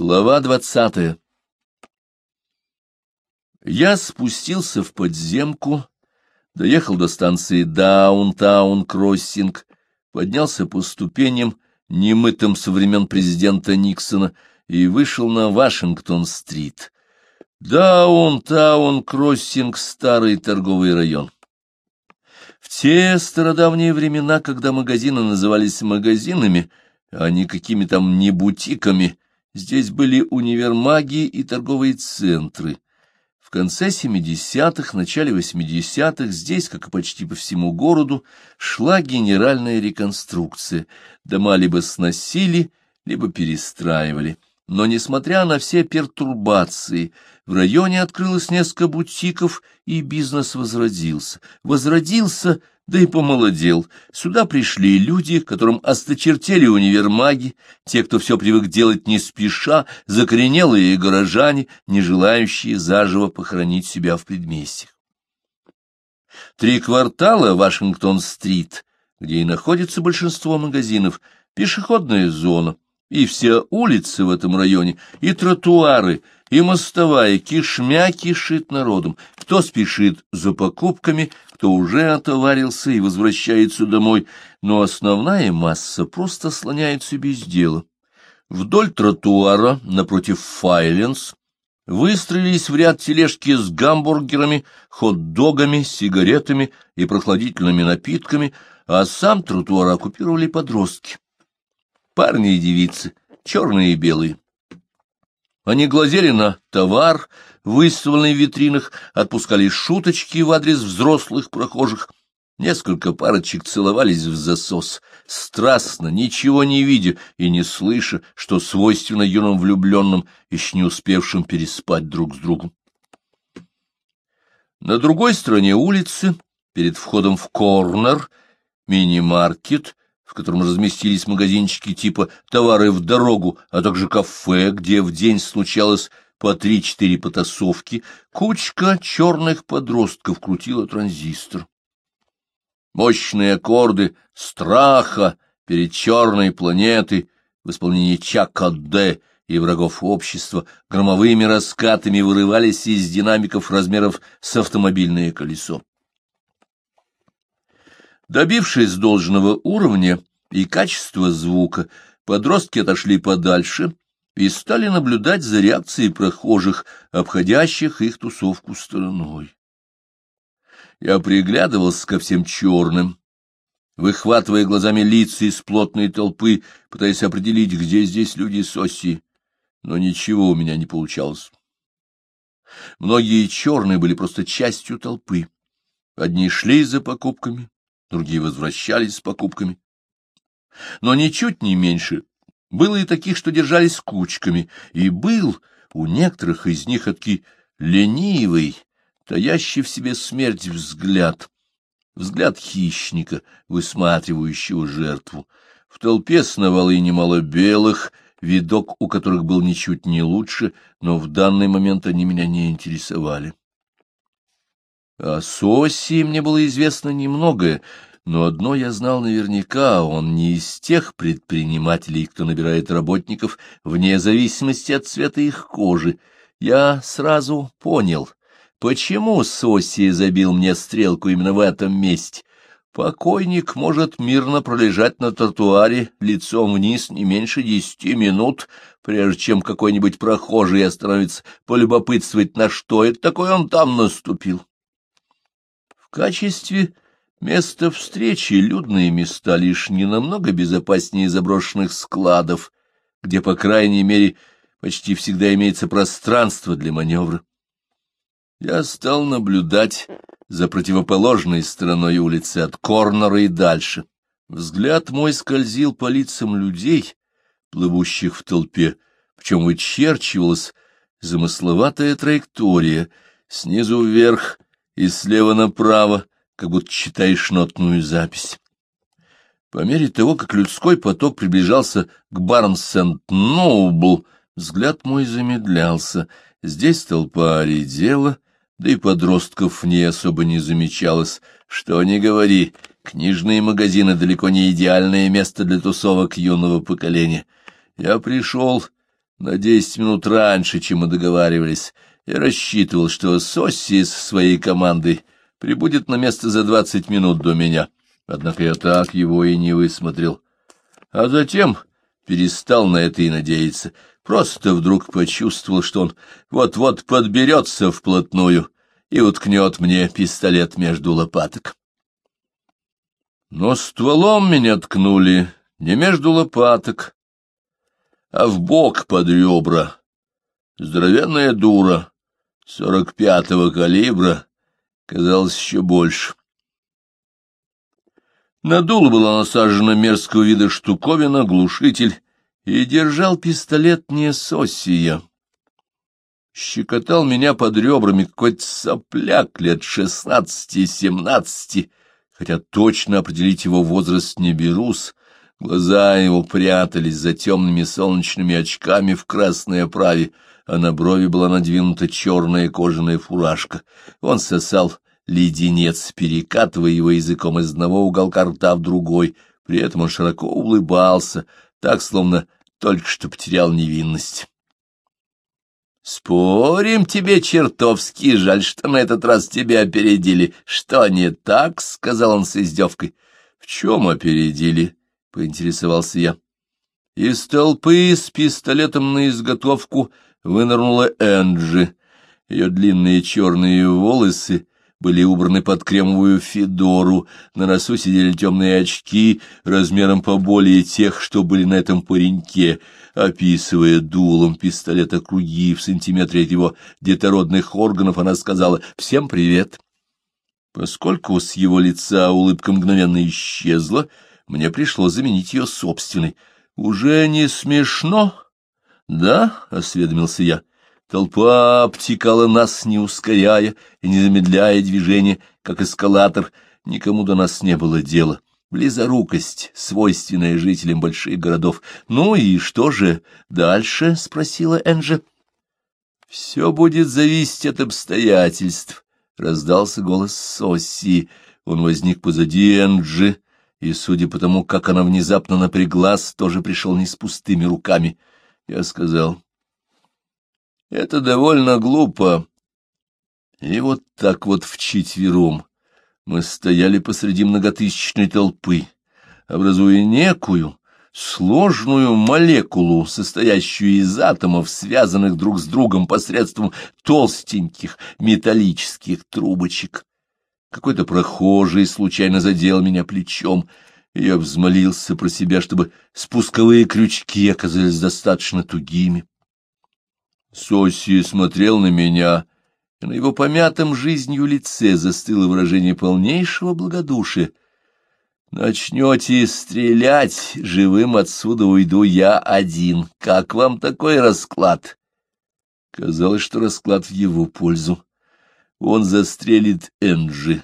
Глава двадцатая Я спустился в подземку, доехал до станции Даунтаун-Кроссинг, поднялся по ступеням, немытым со времен президента Никсона, и вышел на Вашингтон-стрит. Даунтаун-Кроссинг — старый торговый район. В те стародавние времена, когда магазины назывались магазинами, а не какими там не бутиками, здесь были универмаги и торговые центры. В конце 70-х, начале 80-х здесь, как и почти по всему городу, шла генеральная реконструкция. Дома либо сносили, либо перестраивали. Но, несмотря на все пертурбации, в районе открылось несколько бутиков, и бизнес возродился. Возродился, да и помолодел. Сюда пришли люди, которым осточертели универмаги, те, кто все привык делать не спеша, закоренелые горожане, не желающие заживо похоронить себя в предместьях. Три квартала Вашингтон-стрит, где и находится большинство магазинов, пешеходная зона — и все улицы в этом районе, и тротуары, и мостовая кишмя кишит народом. Кто спешит за покупками, кто уже отоварился и возвращается домой, но основная масса просто слоняется без дела. Вдоль тротуара, напротив Файленс, выстроились в ряд тележки с гамбургерами, хот-догами, сигаретами и прохладительными напитками, а сам тротуар оккупировали подростки парни и девицы, черные и белые. Они глазели на товар, выставленный в витринах, отпускали шуточки в адрес взрослых прохожих. Несколько парочек целовались в засос, страстно, ничего не видя и не слыша, что свойственно юным влюбленным, еще не успевшим переспать друг с другом. На другой стороне улицы, перед входом в корнер, мини-маркет, в котором разместились магазинчики типа «товары в дорогу», а также кафе, где в день случалось по три-четыре потасовки, кучка черных подростков крутила транзистор. Мощные аккорды страха перед черной планетой в исполнении Чака Д и врагов общества громовыми раскатами вырывались из динамиков размеров с автомобильное колесо. Добившись должного уровня и качества звука, подростки отошли подальше и стали наблюдать за реакцией прохожих, обходящих их тусовку стороной. Я приглядывался ко всем черным, выхватывая глазами лица из плотной толпы, пытаясь определить, где здесь люди Соси, но ничего у меня не получалось. Многие черные были просто частью толпы. Одни шли за покупками, другие возвращались с покупками. Но ничуть не меньше было и таких, что держались кучками, и был у некоторых из них таки ленивый, таящий в себе смерть взгляд, взгляд хищника, высматривающего жертву. В толпе сновало и немало белых, видок у которых был ничуть не лучше, но в данный момент они меня не интересовали. О Соси мне было известно немногое, но одно я знал наверняка, он не из тех предпринимателей, кто набирает работников вне зависимости от цвета их кожи. Я сразу понял, почему Соси забил мне стрелку именно в этом месте. Покойник может мирно пролежать на тротуаре лицом вниз не меньше десяти минут, прежде чем какой-нибудь прохожий остановится полюбопытствовать, на что это такое он там наступил. В качестве места встречи людные места лишь не намного безопаснее заброшенных складов, где, по крайней мере, почти всегда имеется пространство для маневра. Я стал наблюдать за противоположной стороной улицы от Корнера и дальше. Взгляд мой скользил по лицам людей, плывущих в толпе, причем вычерчивалась замысловатая траектория снизу вверх и слева направо, как будто читаешь нотную запись. По мере того, как людской поток приближался к Барнс-Сент-Ноубл, взгляд мой замедлялся. Здесь толпа редела, да и подростков в ней особо не замечалось. Что ни говори, книжные магазины далеко не идеальное место для тусовок юного поколения. Я пришел на десять минут раньше, чем мы договаривались, и рассчитывал, что Сосси с своей командой прибудет на место за двадцать минут до меня. Однако я так его и не высмотрел. А затем перестал на это и надеяться. Просто вдруг почувствовал, что он вот-вот подберется вплотную и уткнет мне пистолет между лопаток. Но стволом меня ткнули не между лопаток, а в бок под ребра. Здоровенная дура, сорок пятого калибра, казалось еще больше. На дуло была насажена мерзкого вида штуковина, глушитель, и держал пистолет не Сосия. Щекотал меня под ребрами какой-то сопляк лет шестнадцати-семнадцати, хотя точно определить его возраст не берусь. Глаза его прятались за темными солнечными очками в красной оправе, а на брови была надвинута черная кожаная фуражка. Он сосал леденец, перекатывая его языком из одного уголка рта в другой. При этом он широко улыбался, так, словно только что потерял невинность. «Спорим, тебе чертовски жаль, что на этот раз тебя опередили. Что не так?» — сказал он с издевкой. «В чем опередили?» — поинтересовался я. Из толпы с пистолетом на изготовку вынырнула Энджи. Ее длинные черные волосы были убраны под кремовую федору, на носу сидели темные очки размером поболее тех, что были на этом пареньке, описывая дулом пистолета круги в сантиметре от его детородных органов, она сказала «Всем привет». Поскольку с его лица улыбка мгновенно исчезла, мне пришлось заменить ее собственной. «Уже не смешно?» «Да?» — осведомился я. Толпа обтекала нас, не ускоряя и не замедляя движение, как эскалатор. Никому до нас не было дела. Близорукость, свойственная жителям больших городов. «Ну и что же дальше?» — спросила Энджи. «Все будет зависеть от обстоятельств», — раздался голос Соси. Он возник позади Энджи, и, судя по тому, как она внезапно напряглась, тоже пришел не с пустыми руками. Я сказал... Это довольно глупо. И вот так вот вчетвером мы стояли посреди многотысячной толпы, образуя некую сложную молекулу, состоящую из атомов, связанных друг с другом посредством толстеньких металлических трубочек. Какой-то прохожий случайно задел меня плечом, я взмолился про себя, чтобы спусковые крючки оказались достаточно тугими. Соси смотрел на меня, и на его помятом жизнью лице застыло выражение полнейшего благодушия. «Начнете стрелять, живым отсюда уйду я один. Как вам такой расклад?» Казалось, что расклад в его пользу. Он застрелит Энджи.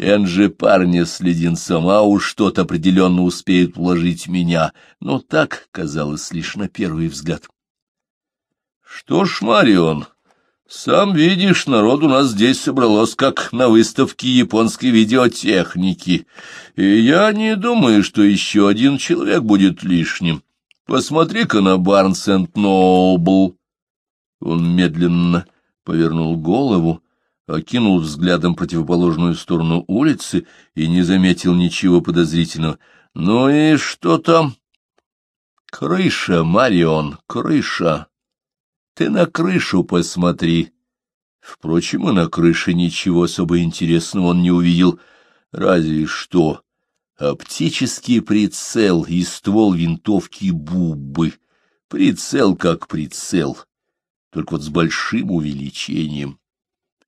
Энджи парня с леденцом, а уж что-то определенно успеет вложить меня. Но так казалось лишь на первый взгляд. Что ж, Марион, сам видишь, народ у нас здесь собралось, как на выставке японской видеотехники, и я не думаю, что еще один человек будет лишним. Посмотри-ка на Барнс энд Нобл. Он медленно повернул голову, окинул взглядом противоположную сторону улицы и не заметил ничего подозрительного. Ну и что там? Крыша, Марион, крыша. Ты на крышу посмотри. Впрочем, и на крыше ничего особо интересного он не увидел, разве что оптический прицел и ствол винтовки Буббы. Прицел как прицел, только вот с большим увеличением.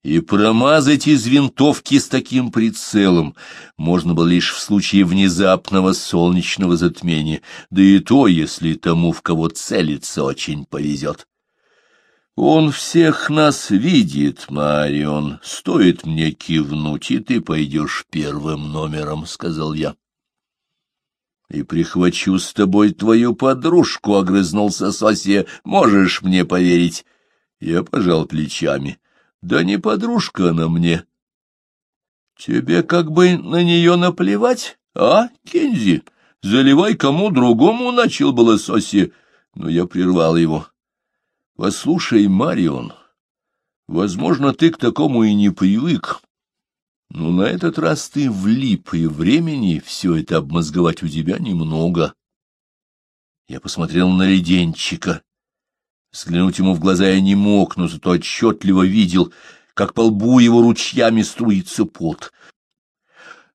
И промазать из винтовки с таким прицелом можно было лишь в случае внезапного солнечного затмения, да и то, если тому, в кого целиться, очень повезет. Он всех нас видит, Марион. Стоит мне кивнуть, и ты пойдешь первым номером, — сказал я. И прихвачу с тобой твою подружку, — огрызнулся Сосия. Можешь мне поверить? Я пожал плечами. Да не подружка она мне. Тебе как бы на нее наплевать, а, Кензи? Заливай кому другому, — начал было Сосия, но я прервал его. — Послушай, Марион, возможно, ты к такому и не привык, но на этот раз ты влип, и времени все это обмозговать у тебя немного. Я посмотрел на леденчика. Взглянуть ему в глаза я не мог, но зато отчетливо видел, как по лбу его ручьями струится пот.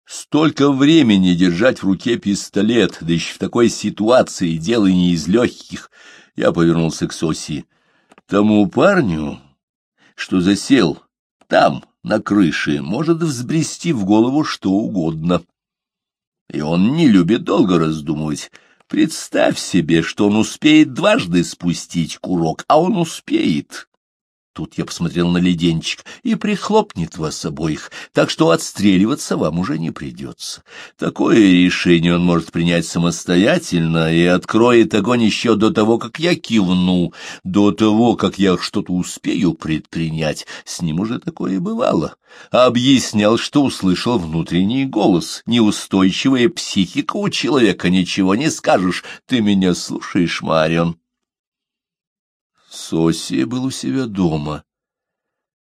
Столько времени держать в руке пистолет, да еще в такой ситуации, дело не из легких. Я повернулся к Соси. Тому парню, что засел там, на крыше, может взбрести в голову что угодно. И он не любит долго раздумывать. Представь себе, что он успеет дважды спустить курок, а он успеет. Тут я посмотрел на леденчик и прихлопнет вас обоих, так что отстреливаться вам уже не придется. Такое решение он может принять самостоятельно и откроет огонь еще до того, как я кивну, до того, как я что-то успею предпринять. С ним уже такое бывало. Объяснял, что услышал внутренний голос. Неустойчивая психика у человека, ничего не скажешь. Ты меня слушаешь, Марион? Сосия был у себя дома.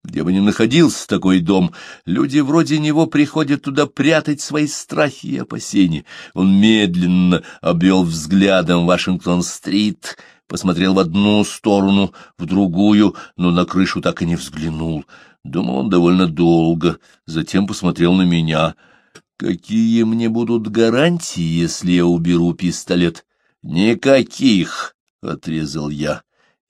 Где бы ни находился такой дом, люди вроде него приходят туда прятать свои страхи и опасения. Он медленно обвел взглядом Вашингтон-стрит, посмотрел в одну сторону, в другую, но на крышу так и не взглянул. Думал он довольно долго, затем посмотрел на меня. «Какие мне будут гарантии, если я уберу пистолет?» «Никаких!» — отрезал я.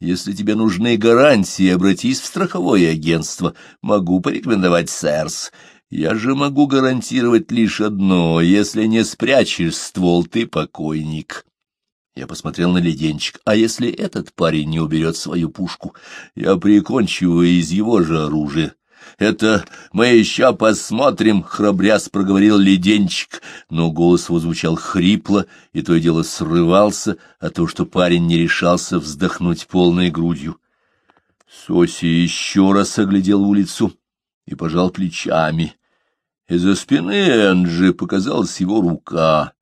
Если тебе нужны гарантии, обратись в страховое агентство. Могу порекомендовать СЭРС. Я же могу гарантировать лишь одно. Если не спрячешь ствол, ты покойник. Я посмотрел на леденчик. А если этот парень не уберет свою пушку, я прикончу его из его же оружия. «Это мы еще посмотрим», — храбряс проговорил леденчик, но голос его звучал хрипло, и то и дело срывался от того, что парень не решался вздохнуть полной грудью. Соси еще раз оглядел улицу и пожал плечами. Из-за спины Энджи показалась его рука.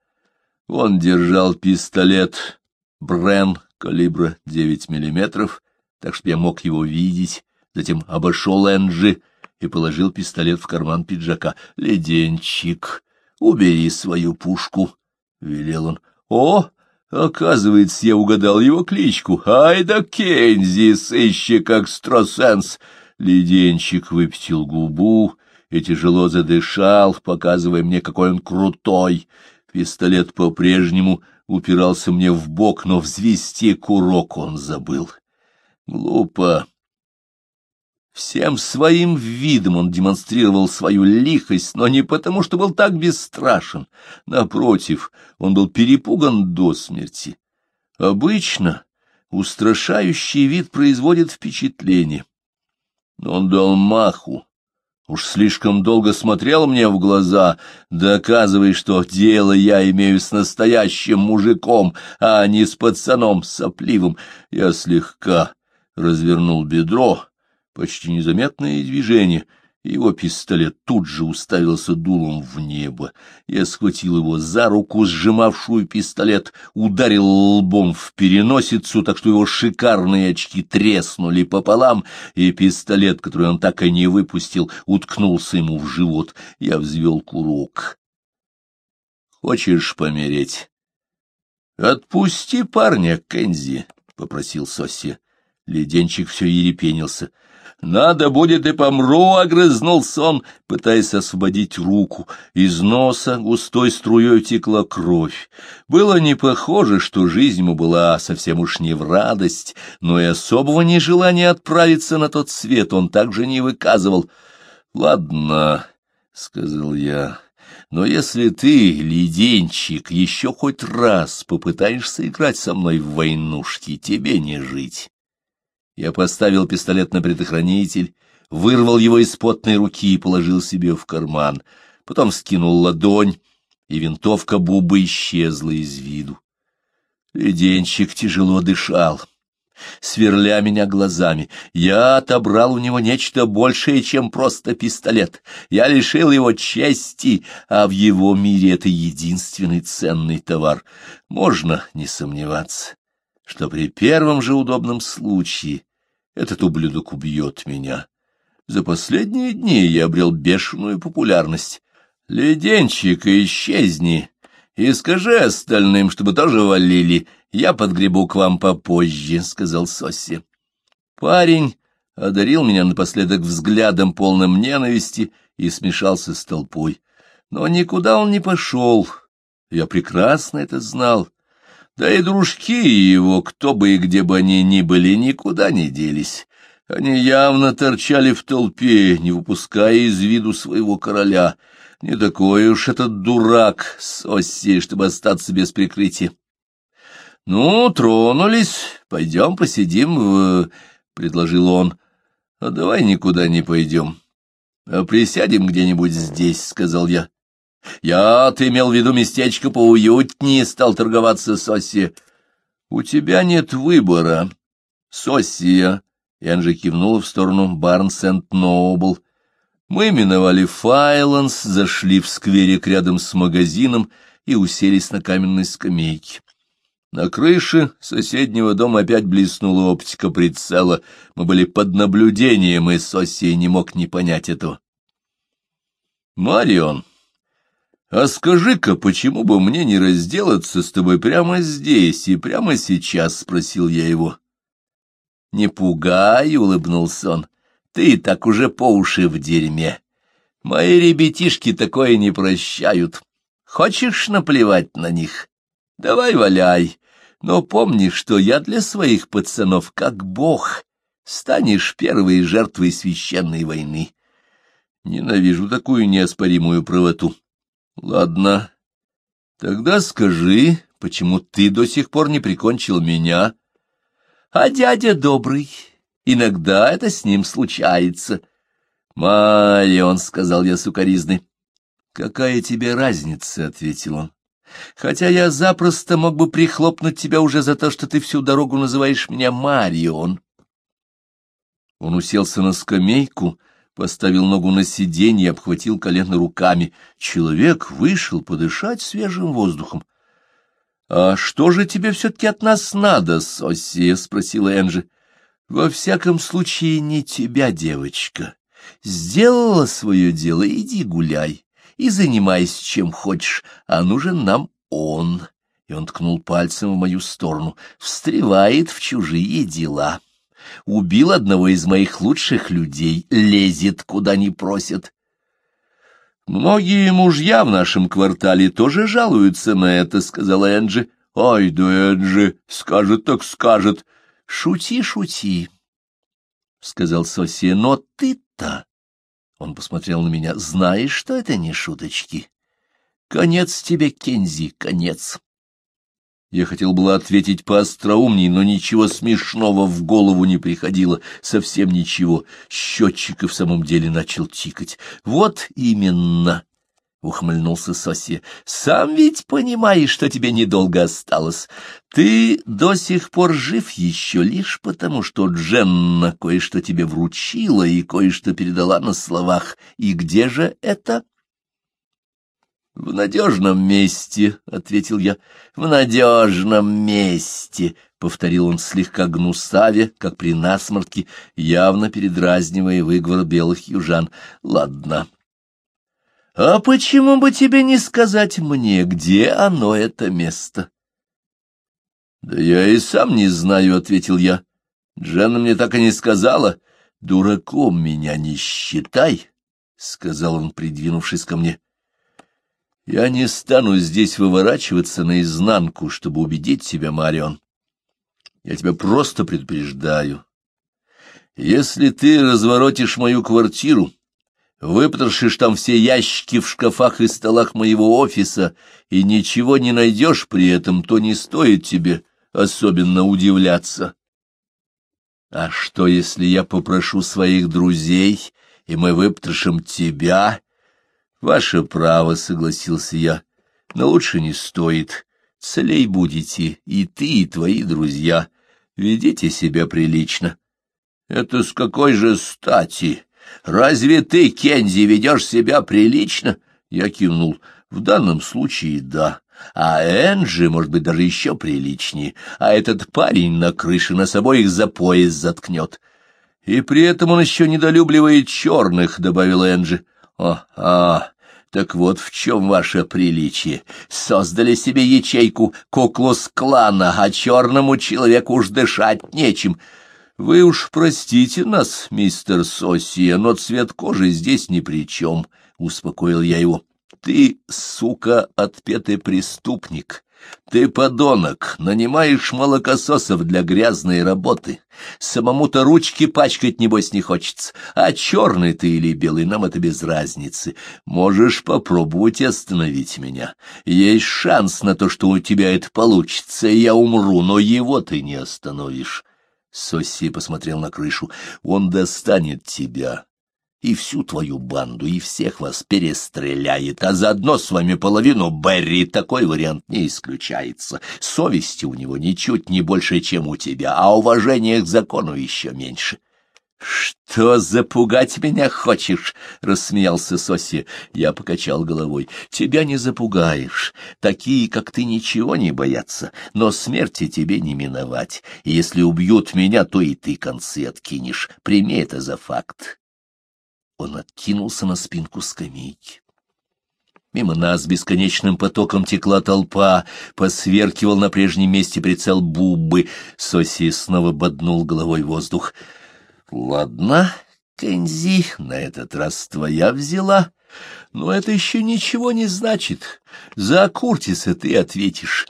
Он держал пистолет Брен калибра 9 миллиметров, так что я мог его видеть, затем обошел Энджи, и положил пистолет в карман пиджака. — Леденчик, убери свою пушку, — велел он. — О, оказывается, я угадал его кличку. Ай да Кензи, сыщик-экстрасенс! Леденчик выпятил губу и тяжело задышал, показывая мне, какой он крутой. Пистолет по-прежнему упирался мне в бок, но взвести курок он забыл. Глупо. Всем своим видом он демонстрировал свою лихость, но не потому, что был так бесстрашен. Напротив, он был перепуган до смерти. Обычно устрашающий вид производит впечатление. Но он дал маху. Уж слишком долго смотрел мне в глаза, доказывая, что дело я имею с настоящим мужиком, а не с пацаном сопливым. Я слегка развернул бедро, почти незаметное движение, и его пистолет тут же уставился дулом в небо. Я схватил его за руку, сжимавшую пистолет, ударил лбом в переносицу, так что его шикарные очки треснули пополам, и пистолет, который он так и не выпустил, уткнулся ему в живот. Я взвел курок. «Хочешь помереть?» «Отпусти парня, Кензи», — попросил Соси. Леденчик все ерепенился. «Надо будет и помру», — огрызнулся он, пытаясь освободить руку. Из носа густой струей текла кровь. Было не похоже, что жизнь ему была совсем уж не в радость, но и особого нежелания отправиться на тот свет он также не выказывал. «Ладно», — сказал я, — «но если ты, леденчик, еще хоть раз попытаешься играть со мной в войнушки, тебе не жить». Я поставил пистолет на предохранитель, вырвал его из потной руки и положил себе в карман. Потом скинул ладонь, и винтовка Бубы исчезла из виду. Леденчик тяжело дышал, сверля меня глазами. Я отобрал у него нечто большее, чем просто пистолет. Я лишил его чести, а в его мире это единственный ценный товар. Можно не сомневаться, что при первом же удобном случае Этот ублюдок убьет меня. За последние дни я обрел бешеную популярность. Леденчик, исчезни и скажи остальным, чтобы тоже валили. Я подгребу к вам попозже, — сказал Сосси. Парень одарил меня напоследок взглядом полным ненависти и смешался с толпой. Но никуда он не пошел. Я прекрасно это знал. Да и дружки его, кто бы и где бы они ни были, никуда не делись. Они явно торчали в толпе, не выпуская из виду своего короля. Не такой уж этот дурак с Оссией, чтобы остаться без прикрытия. — Ну, тронулись, пойдем посидим в... — предложил он. — А давай никуда не пойдем. А присядем где-нибудь здесь, — сказал я. — Я, ты имел в виду местечко поуютнее, — стал торговаться Соси. — У тебя нет выбора, Соссия. Энджи кивнула в сторону Барнс энд Ноубл. Мы миновали Файланс, зашли в скверик рядом с магазином и уселись на каменной скамейке. На крыше соседнего дома опять блеснула оптика прицела. Мы были под наблюдением, и Соси не мог не понять этого. «Марион, а скажи-ка, почему бы мне не разделаться с тобой прямо здесь и прямо сейчас?» — спросил я его. «Не пугай», — улыбнулся он, — «ты так уже по уши в дерьме. Мои ребятишки такое не прощают. Хочешь наплевать на них? Давай валяй, но помни, что я для своих пацанов как бог. Станешь первой жертвой священной войны. Ненавижу такую неоспоримую правоту. Ладно, тогда скажи, почему ты до сих пор не прикончил меня, а дядя добрый. Иногда это с ним случается. Марион, — сказал я сукоризный. Какая тебе разница, — ответил он. Хотя я запросто мог бы прихлопнуть тебя уже за то, что ты всю дорогу называешь меня Марион. Он уселся на скамейку, поставил ногу на сиденье и обхватил колено руками. Человек вышел подышать свежим воздухом. «А что же тебе все-таки от нас надо, Соси?» — спросила Энджи. «Во всяком случае, не тебя, девочка. Сделала свое дело, иди гуляй и занимайся чем хочешь, а нужен нам он». И он ткнул пальцем в мою сторону. «Встревает в чужие дела. Убил одного из моих лучших людей, лезет, куда не просят. «Многие мужья в нашем квартале тоже жалуются на это», — сказала Энджи. «Ай да Энджи, скажет так скажет». «Шути, шути», — сказал Соси, — «но ты-то...» Он посмотрел на меня. «Знаешь, что это не шуточки? Конец тебе, Кензи, конец». Я хотел было ответить поостроумней, но ничего смешного в голову не приходило, совсем ничего. Счетчик и в самом деле начал тикать. «Вот именно!» — ухмыльнулся Соси. — Сам ведь понимаешь, что тебе недолго осталось. Ты до сих пор жив еще лишь потому, что Дженна кое-что тебе вручила и кое-что передала на словах. И где же это? — В надежном месте, — ответил я. — В надежном месте, — повторил он слегка гнусаве, как при насморке, явно передразнивая выговор белых южан. — Ладно. — А почему бы тебе не сказать мне, где оно, это место? — Да я и сам не знаю, — ответил я. Дженна мне так и не сказала. — Дураком меня не считай, — сказал он, придвинувшись ко мне. — я не стану здесь выворачиваться наизнанку, чтобы убедить тебя, Марион. Я тебя просто предупреждаю. Если ты разворотишь мою квартиру, выпотрошишь там все ящики в шкафах и столах моего офиса и ничего не найдешь при этом, то не стоит тебе особенно удивляться. А что, если я попрошу своих друзей, и мы выпотрошим тебя — Ваше право, — согласился я, — но лучше не стоит. Целей будете и ты, и твои друзья. Ведите себя прилично. — Это с какой же стати? Разве ты, Кензи, ведешь себя прилично? Я кивнул. В данном случае да. А Энджи, может быть, даже еще приличнее. А этот парень на крыше нас обоих за пояс заткнет. И при этом он еще недолюбливает черных, — добавила Энджи. О, а, так вот в чем ваше приличие. Создали себе ячейку куклус-клана, а черному человеку уж дышать нечем. Вы уж простите нас, мистер Сосия, но цвет кожи здесь ни при чем, — успокоил я его. Ты, сука, отпетый преступник. Ты, подонок, нанимаешь молокососов для грязной работы. Самому-то ручки пачкать, небось, не хочется. А черный ты или белый, нам это без разницы. Можешь попробовать остановить меня. Есть шанс на то, что у тебя это получится, и я умру, но его ты не остановишь. Сосси посмотрел на крышу. Он достанет тебя и всю твою банду, и всех вас перестреляет, а заодно с вами половину Берри. Такой вариант не исключается. Совести у него ничуть не больше, чем у тебя, а уважения к закону еще меньше. — Что, запугать меня хочешь? — рассмеялся Соси. Я покачал головой. — Тебя не запугаешь. Такие, как ты, ничего не боятся, но смерти тебе не миновать. Если убьют меня, то и ты концы откинешь. Прими это за факт. Он откинулся на спинку скамейки. Мимо нас бесконечным потоком текла толпа, посверкивал на прежнем месте прицел Буббы. Соси снова боднул головой воздух. — Ладно, Кензи, на этот раз твоя взяла. Но это еще ничего не значит. За Куртиса ты ответишь.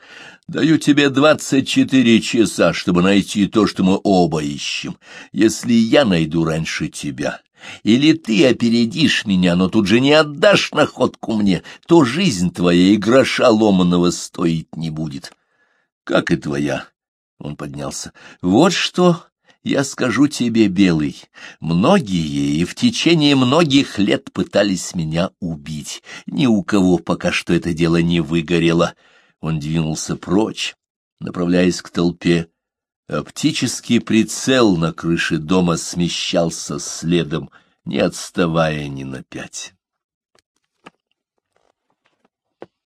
Даю тебе двадцать четыре часа, чтобы найти то, что мы оба ищем. Если я найду раньше тебя, или ты опередишь меня, но тут же не отдашь находку мне, то жизнь твоя и гроша ломаного стоить не будет. Как и твоя. Он поднялся. Вот что я скажу тебе, Белый. Многие и в течение многих лет пытались меня убить. Ни у кого пока что это дело не выгорело. Он двинулся прочь, направляясь к толпе, Оптический прицел на крыше дома смещался следом, не отставая ни на пять.